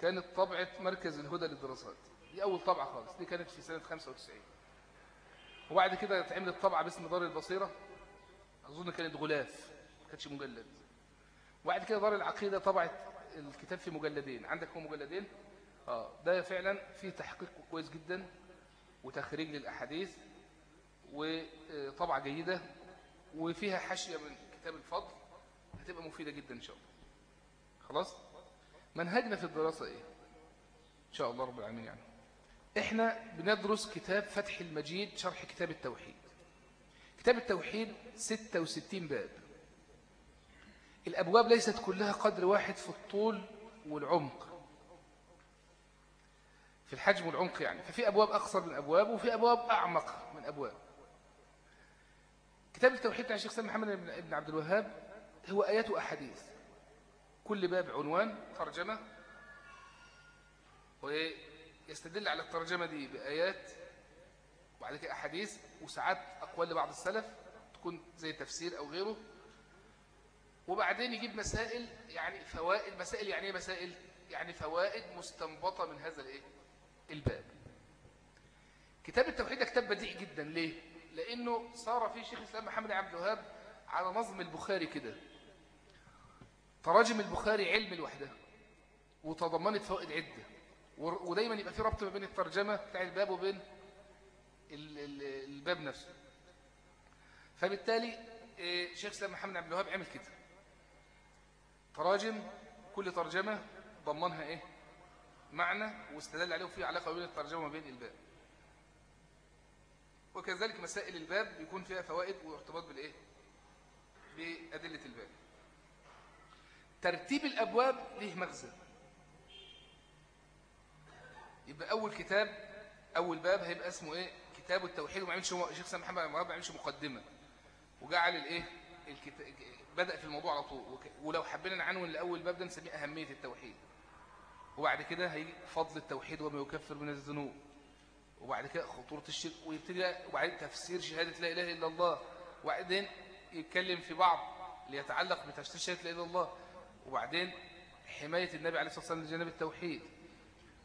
كانت طبعة مركز الهدى للدراسات. دي أول طبعة خالص. دي كانت في سنة 95 وبعد كده اتعملت طبعة باسم دار البصيرة. أظن كانت غلاف ما كانتش مجلد. وبعد كده دار العقيدة طبعت الكتاب في مجلدين. عندك هو مجلدين؟ آه ده فعلا فيه تحقيق كويس جدا وتخريج للأحاديث وطبعة جيدة وفيها حاشية من كتاب الفضل. هتبقى مفيدة جدا إن شاء الله. خلاص؟ منهجنا في الدراسة إيه؟ إن شاء الله رب العالمين يعني. إحنا بندرس كتاب فتح المجيد شرح كتاب التوحيد. كتاب التوحيد 66 باب. الأبواب ليست كلها قدر واحد في الطول والعمق. في الحجم والعمق يعني. ففي أبواب أقصر من أبواب وفي أبواب أعمق من أبواب. كتاب التوحيد بتاع الشيخ سيد محمد بن عبد الوهاب هو آيات وأحاديث. كل باب عنوان ترجمة. ويستدل على الترجمة دي بآيات وبعد كده أحاديث وساعات أقوال لبعض السلف تكون زي تفسير أو غيره. وبعدين يجيب مسائل يعني فوائد مسائل يعني إيه مسائل؟ يعني فوائد مستنبطة من هذا الإيه؟ الباب. كتاب التوحيد ده كتاب بديع جدا. ليه؟ لأنه صار فيه شيخ الإسلام محمد عبد الوهاب على نظم البخاري كده. تراجم البخاري علم لوحدها وتضمنت فوائد عدة. ودايما يبقى في ربط ما بين الترجمة بتاع الباب وبين الباب نفسه. فبالتالي إيه، شيخ سلام محمد عبد الوهاب عمل كده. تراجم كل ترجمة ضمنها إيه؟ معنى واستدل عليه وفيه علاقة بين الترجمة وبين الباب. وكذلك مسائل الباب بيكون فيها فوائد وارتباط بالإيه؟ بأدلة الباب. ترتيب الأبواب له مغزى. يبقى أول كتاب أول باب هيبقى اسمه إيه؟ كتاب التوحيد وما عملش شيخ محمد ما عملش مقدمة. وجعل الإيه؟ الكتاب بدأ في الموضوع على طول. ولو حبينا نعنون لأول باب ده نسميه أهمية التوحيد. وبعد كده هيجي فضل التوحيد وما يكفر من الذنوب. وبعد كده خطورة الشرك ويبتدي وبعدين تفسير شهادة لا إله إلا الله. وبعدين يتكلم في بعض ليتعلق بتفسير شهادة لا إله إلا الله. وبعدين حماية النبي عليه الصلاة والسلام لجانب التوحيد.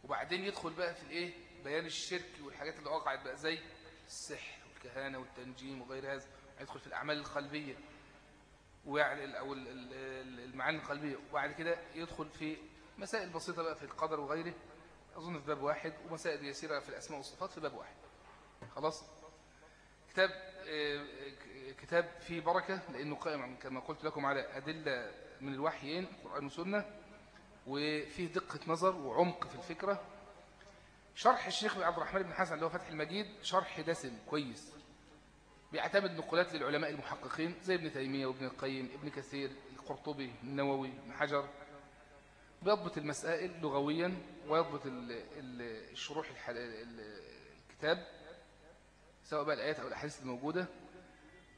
وبعدين يدخل بقى في الإيه؟ بيان الشرك والحاجات اللي وقعت بقى زي السحر والكهانة والتنجيم وغير هذا. يدخل في الأعمال القلبية أو المعاني القلبية وبعد كده يدخل في مسائل بسيطة بقى في القدر وغيره. أظن في باب واحد ومسائل يسيرة في الأسماء والصفات في باب واحد. خلاص؟ كتاب آه، كتاب فيه بركة لأنه قائم كما قلت لكم على أدلة من الوحيين قرآن وسنة وفيه دقة نظر وعمق في الفكرة. شرح الشيخ عبد الرحمن بن حسن اللي هو فتح المجيد شرح دسم كويس. بيعتمد نقولات للعلماء المحققين زي ابن تيمية وابن القيم ابن كثير القرطبي النووي ابن حجر. بيضبط المسائل لغويا ويضبط الشروح الكتاب سواء بقى الآيات أو الأحاديث الموجودة.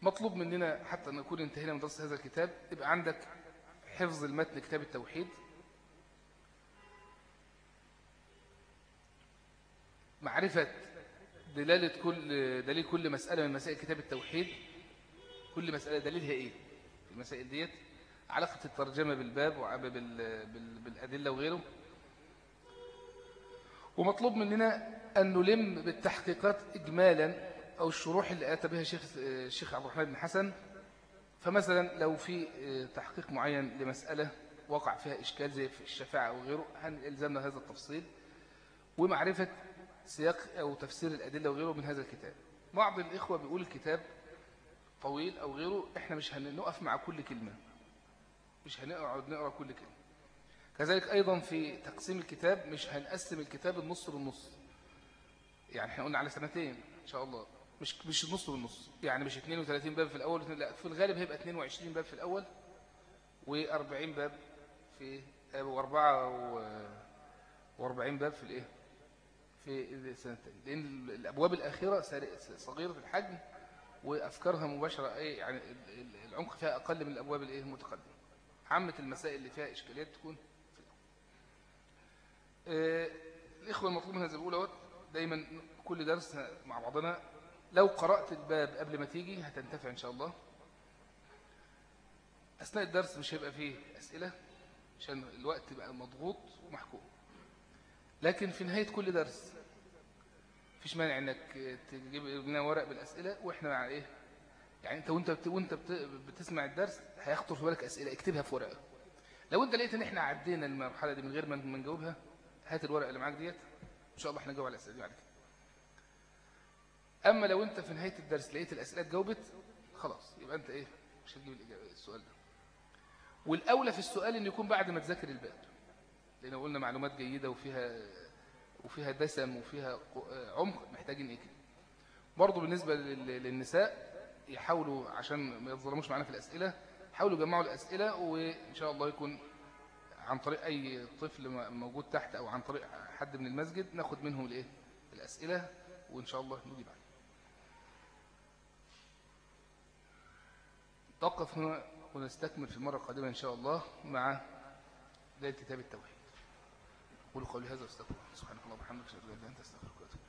مطلوب مننا حتى نكون انتهينا من درس هذا الكتاب يبقى عندك حفظ المتن كتاب التوحيد. معرفة دلالة كل دليل كل مسألة من مسائل كتاب التوحيد. كل مسألة دليلها إيه؟ المسائل ديت علاقة الترجمة بالباب بالأدلة وغيره. ومطلوب مننا أن نلم بالتحقيقات إجمالا أو الشروح اللي أتى بها الشيخ الشيخ عبد الرحمن بن حسن. فمثلا لو في تحقيق معين لمسألة وقع فيها إشكال زي في الشفاعة أو غيره هنلزمنا هذا التفصيل. ومعرفة سياق أو تفسير الأدلة وغيره من هذا الكتاب. بعض الإخوة بيقول الكتاب طويل أو غيره إحنا مش هنقف مع كل كلمة. مش هنقعد نقرأ كل كلمة. كذلك أيضا في تقسيم الكتاب مش هنقسم الكتاب النص بالنص. يعني إحنا قلنا على سنتين إن شاء الله. مش مش النص بالنص. يعني مش 32 باب في الأول لا في الغالب هيبقى 22 باب في الأول و40 باب في وأربعة و40 باب في الإيه؟ في السنتين لأن الأبواب الأخيرة صغيرة في الحجم وأفكارها مباشرة أي يعني العمق فيها أقل من الأبواب الإيه المتقدمة. عامة المسائل اللي فيها إشكاليات تكون في الأول. الإخوة المطلوب منها زي بقول دايما كل درس مع بعضنا. لو قرأت الباب قبل ما تيجي هتنتفع إن شاء الله. أثناء الدرس مش هيبقى فيه أسئلة عشان الوقت بقى مضغوط ومحكوم. لكن في نهاية كل درس فيش مانع إنك تجيب لنا ورق بالأسئلة وإحنا مع إيه؟ يعني أنت وأنت وأنت بتسمع الدرس هيخطر في بالك أسئلة اكتبها في ورقة. لو أنت لقيت إن إحنا عدينا المرحلة دي من غير ما نجاوبها هات الورقة اللي معاك ديت إن شاء الله إحنا نجاوب على الأسئلة دي بعد كده. أما لو أنت في نهاية الدرس لقيت الأسئلة اتجاوبت خلاص يبقى أنت إيه؟ مش هتجيب السؤال ده. والأولى في السؤال أن يكون بعد ما تذاكر الباب. لأن قلنا معلومات جيدة وفيها وفيها دسم وفيها عمق محتاجين كده. برضه بالنسبة للنساء يحاولوا عشان ما يتظلموش معنا في الأسئلة حاولوا يجمعوا الأسئلة وإن شاء الله يكون عن طريق أي طفل موجود تحت أو عن طريق حد من المسجد ناخد منهم الإيه؟ الأسئلة وإن شاء الله نجيب عليها توقف هنا ونستكمل في المرة القادمة إن شاء الله مع بداية كتاب التوحيد. قولوا قولي هذا واستغفر سبحانك اللهم وبحمدك أشهد أن لا إله إلا أنت أستغفرك وأتوب